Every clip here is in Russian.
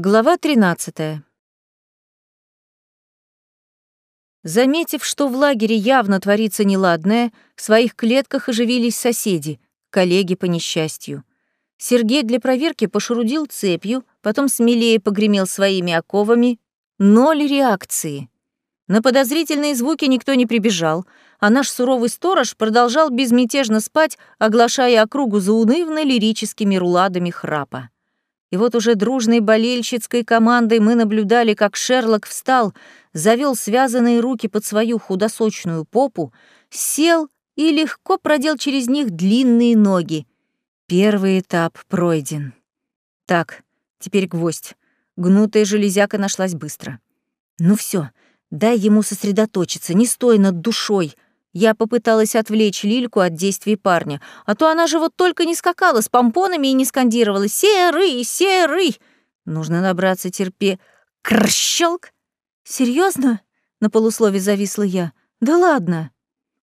Глава 13. Заметив, что в лагере явно творится неладное, в своих клетках оживились соседи, коллеги по несчастью. Сергей для проверки пошурудил цепью, потом смелее погремел своими оковами. Ноль реакции. На подозрительные звуки никто не прибежал, а наш суровый сторож продолжал безмятежно спать, оглашая округу заунывно-лирическими руладами храпа. И вот уже дружной болельщицкой командой мы наблюдали, как Шерлок встал, завел связанные руки под свою худосочную попу, сел и легко продел через них длинные ноги. Первый этап пройден. Так, теперь гвоздь. Гнутая железяка нашлась быстро. Ну все, дай ему сосредоточиться, не стой над душой — я попыталась отвлечь Лильку от действий парня, а то она же вот только не скакала с помпонами и не скандировала «Серый! Серый!» Нужно набраться терпе... Крщелк! Серьезно? На полуслове зависла я. Да ладно.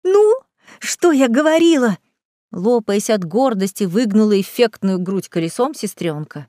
Ну, что я говорила? Лопаясь от гордости, выгнула эффектную грудь колесом сестренка.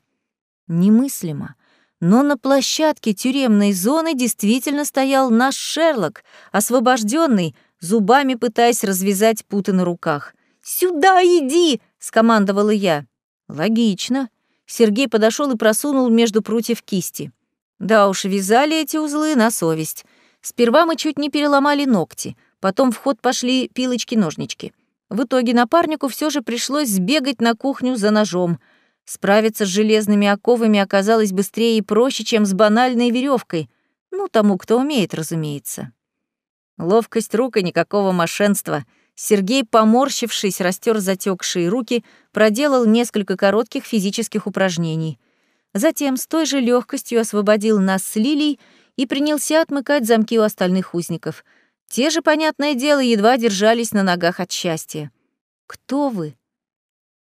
Немыслимо. Но на площадке тюремной зоны действительно стоял наш Шерлок, освобожденный, зубами пытаясь развязать путы на руках. «Сюда иди!» — скомандовала я. «Логично». Сергей подошел и просунул между прутьев кисти. Да уж, вязали эти узлы на совесть. Сперва мы чуть не переломали ногти, потом в ход пошли пилочки-ножнички. В итоге напарнику все же пришлось сбегать на кухню за ножом. Справиться с железными оковами оказалось быстрее и проще, чем с банальной веревкой. Ну, тому, кто умеет, разумеется. Ловкость рук и никакого мошенства. Сергей, поморщившись, растер затекшие руки, проделал несколько коротких физических упражнений. Затем с той же легкостью освободил нас с Лилей и принялся отмыкать замки у остальных узников. Те же, понятное дело, едва держались на ногах от счастья. «Кто вы?»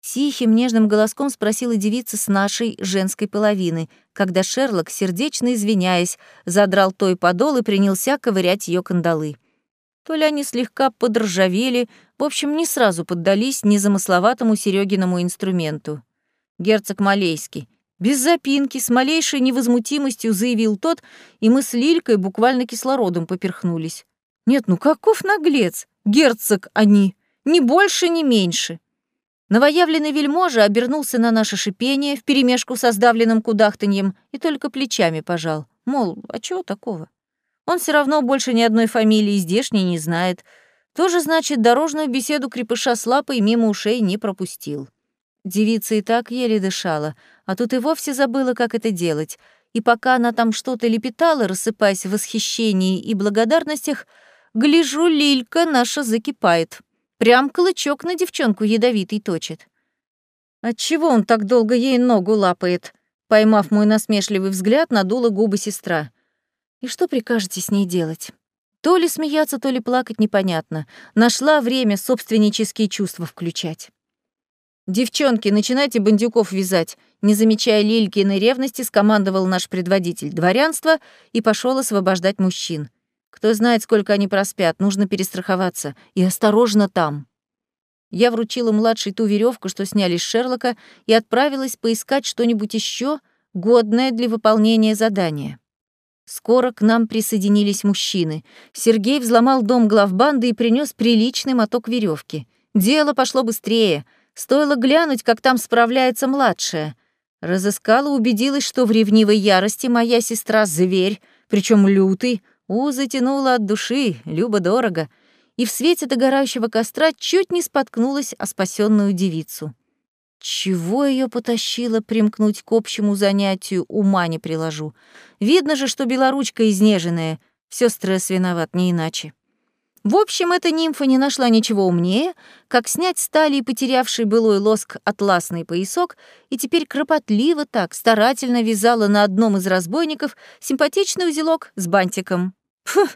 Тихим, нежным голоском спросила девица с нашей женской половины, когда Шерлок, сердечно извиняясь, задрал той подол и принялся ковырять ее кандалы. То ли они слегка подржавели, в общем, не сразу поддались незамысловатому Серегиному инструменту. Герцог Малейский. Без запинки, с малейшей невозмутимостью заявил тот, и мы с Лилькой буквально кислородом поперхнулись. Нет, ну каков наглец! Герцог они! Ни больше, ни меньше! Новоявленный вельможа обернулся на наше шипение вперемешку со сдавленным кудахтаньем и только плечами пожал. Мол, а чего такого? Он все равно больше ни одной фамилии здешней не знает. Тоже, значит, дорожную беседу крепыша с лапой мимо ушей не пропустил. Девица и так еле дышала, а тут и вовсе забыла, как это делать. И пока она там что-то лепетала, рассыпаясь в восхищении и благодарностях, гляжу, Лилька наша закипает. Прям клычок на девчонку ядовитый точит. Отчего он так долго ей ногу лапает? Поймав мой насмешливый взгляд, надула губы сестра. И что прикажете с ней делать? То ли смеяться, то ли плакать непонятно. Нашла время собственнические чувства включать. «Девчонки, начинайте бандюков вязать», не замечая Лилькиной ревности, скомандовал наш предводитель дворянства и пошел освобождать мужчин. Кто знает, сколько они проспят, нужно перестраховаться. И осторожно там. Я вручила младшей ту веревку, что сняли с Шерлока, и отправилась поискать что-нибудь еще годное для выполнения задания. Скоро к нам присоединились мужчины. Сергей взломал дом главбанды и принес приличный моток веревки. Дело пошло быстрее. Стоило глянуть, как там справляется младшая. Разыскала, убедилась, что в ревнивой ярости моя сестра — зверь, причем лютый, Узы тянула от души, любо-дорого, и в свете догорающего костра чуть не споткнулась о спасенную девицу. Чего ее потащило примкнуть к общему занятию, ума не приложу. Видно же, что белоручка изнеженная, все стресс виноват, не иначе. В общем, эта нимфа не нашла ничего умнее, как снять стали и потерявший былой лоск атласный поясок, и теперь кропотливо так старательно вязала на одном из разбойников симпатичный узелок с бантиком. Фух,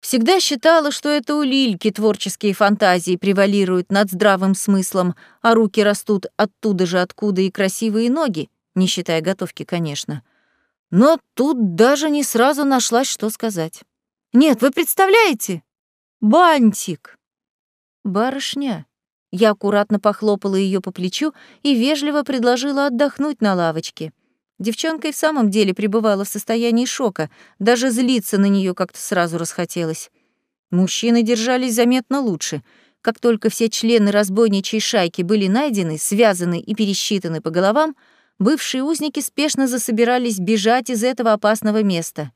всегда считала, что это у Лильки творческие фантазии превалируют над здравым смыслом, а руки растут оттуда же, откуда и красивые ноги, не считая готовки, конечно. Но тут даже не сразу нашлась, что сказать. Нет, вы представляете? Бантик! Барышня. Я аккуратно похлопала ее по плечу и вежливо предложила отдохнуть на лавочке. Девчонка и в самом деле пребывала в состоянии шока, даже злиться на нее как-то сразу расхотелось. Мужчины держались заметно лучше. Как только все члены разбойничьей шайки были найдены, связаны и пересчитаны по головам, бывшие узники спешно засобирались бежать из этого опасного места.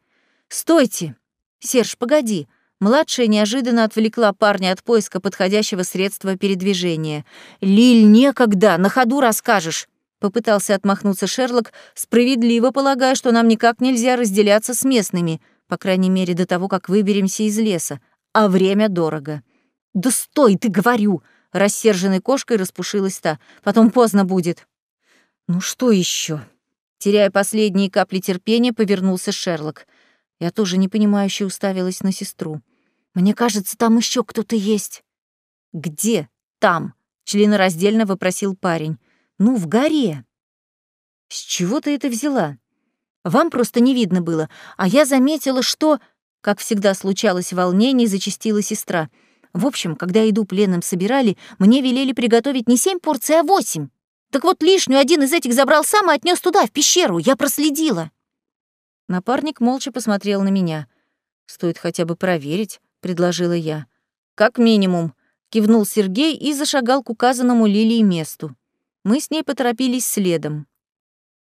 «Стойте! Серж, погоди!» Младшая неожиданно отвлекла парня от поиска подходящего средства передвижения. «Лиль, некогда, на ходу расскажешь!» Попытался отмахнуться Шерлок, справедливо полагая, что нам никак нельзя разделяться с местными, по крайней мере, до того, как выберемся из леса. А время дорого. «Да стой, ты говорю!» Рассерженной кошкой распушилась та. «Потом поздно будет». «Ну что еще? Теряя последние капли терпения, повернулся Шерлок. Я тоже непонимающе уставилась на сестру. Мне кажется, там еще кто-то есть. Где? Там? Членораздельно вопросил парень. Ну, в горе. С чего ты это взяла? Вам просто не видно было, а я заметила, что... Как всегда случалось в волнении, зачастила сестра. В общем, когда еду пленным собирали, мне велели приготовить не семь порций, а восемь. Так вот, лишнюю один из этих забрал сам и отнес туда, в пещеру. Я проследила. Напарник молча посмотрел на меня. Стоит хотя бы проверить, — предложила я. «Как минимум», — кивнул Сергей и зашагал к указанному Лилии месту. Мы с ней поторопились следом.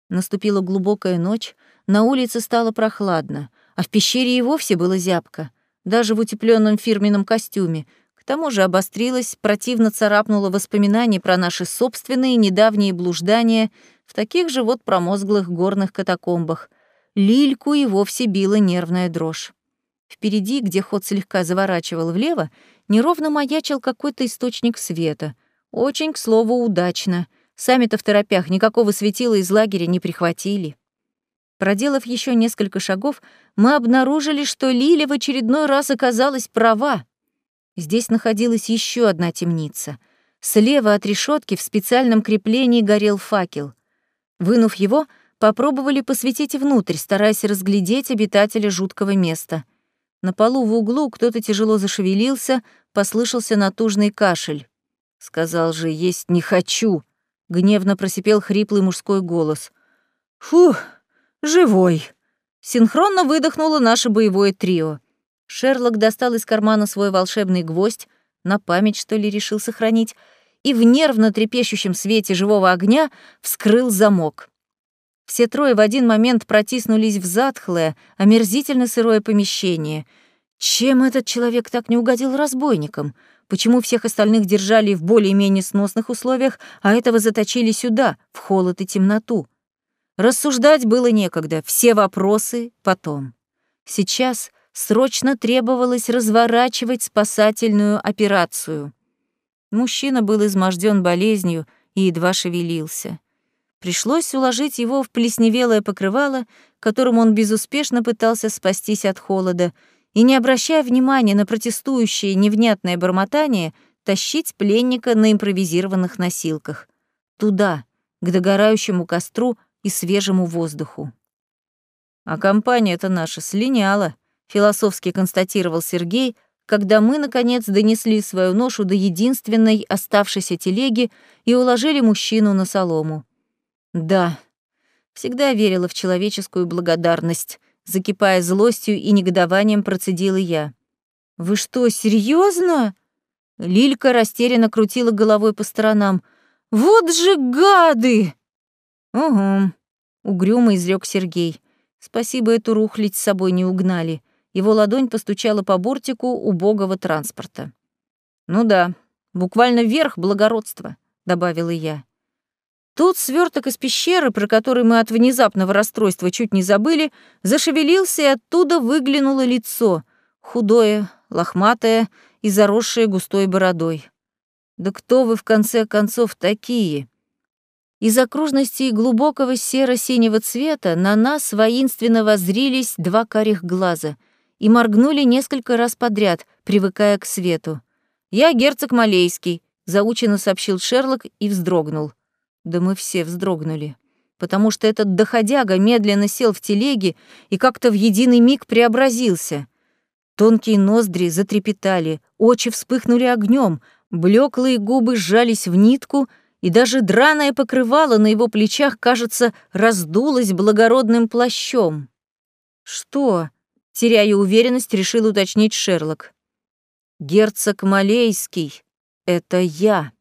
Наступила глубокая ночь, на улице стало прохладно, а в пещере и вовсе было зябко, даже в утепленном фирменном костюме. К тому же обострилось, противно царапнуло воспоминания про наши собственные недавние блуждания в таких же вот промозглых горных катакомбах. Лильку и вовсе била нервная дрожь. Впереди, где ход слегка заворачивал влево, неровно маячил какой-то источник света. Очень, к слову, удачно. Сами-то в торопях никакого светила из лагеря не прихватили. Проделав еще несколько шагов, мы обнаружили, что Лиля в очередной раз оказалась права. Здесь находилась еще одна темница. Слева от решетки в специальном креплении горел факел. Вынув его, попробовали посветить внутрь, стараясь разглядеть обитателя жуткого места — на полу в углу кто-то тяжело зашевелился, послышался натужный кашель. «Сказал же, есть не хочу!» — гневно просипел хриплый мужской голос. «Фух, живой!» Синхронно выдохнуло наше боевое трио. Шерлок достал из кармана свой волшебный гвоздь, на память, что ли, решил сохранить, и в нервно трепещущем свете живого огня вскрыл замок. Все трое в один момент протиснулись в затхлое, омерзительно сырое помещение. Чем этот человек так не угодил разбойникам? Почему всех остальных держали в более-менее сносных условиях, а этого заточили сюда, в холод и темноту? Рассуждать было некогда, все вопросы потом. Сейчас срочно требовалось разворачивать спасательную операцию. Мужчина был изможден болезнью и едва шевелился. Пришлось уложить его в плесневелое покрывало, которым он безуспешно пытался спастись от холода, и, не обращая внимания на протестующее невнятное бормотание, тащить пленника на импровизированных носилках. Туда, к догорающему костру и свежему воздуху. «А компания-то наша слиняла», — философски констатировал Сергей, когда мы, наконец, донесли свою ношу до единственной оставшейся телеги и уложили мужчину на солому. Да, всегда верила в человеческую благодарность, закипая злостью и негодованием процедила я. Вы что, серьезно? Лилька растерянно крутила головой по сторонам. Вот же гады! Угу, угрюмо изрек Сергей. Спасибо, эту рухлить с собой не угнали. Его ладонь постучала по бортику убогого транспорта. Ну да, буквально верх благородства, добавила я. Тут сверток из пещеры, про который мы от внезапного расстройства чуть не забыли, зашевелился, и оттуда выглянуло лицо, худое, лохматое и заросшее густой бородой. Да кто вы, в конце концов, такие? Из окружности глубокого серо-синего цвета на нас воинственно воззрились два карих глаза и моргнули несколько раз подряд, привыкая к свету. «Я герцог Малейский», — заучено сообщил Шерлок и вздрогнул — да мы все вздрогнули, потому что этот доходяга медленно сел в телеге и как-то в единый миг преобразился. Тонкие ноздри затрепетали, очи вспыхнули огнем, блеклые губы сжались в нитку, и даже драное покрывало на его плечах, кажется, раздулось благородным плащом. «Что?» — теряя уверенность, решил уточнить Шерлок. «Герцог Малейский — это я».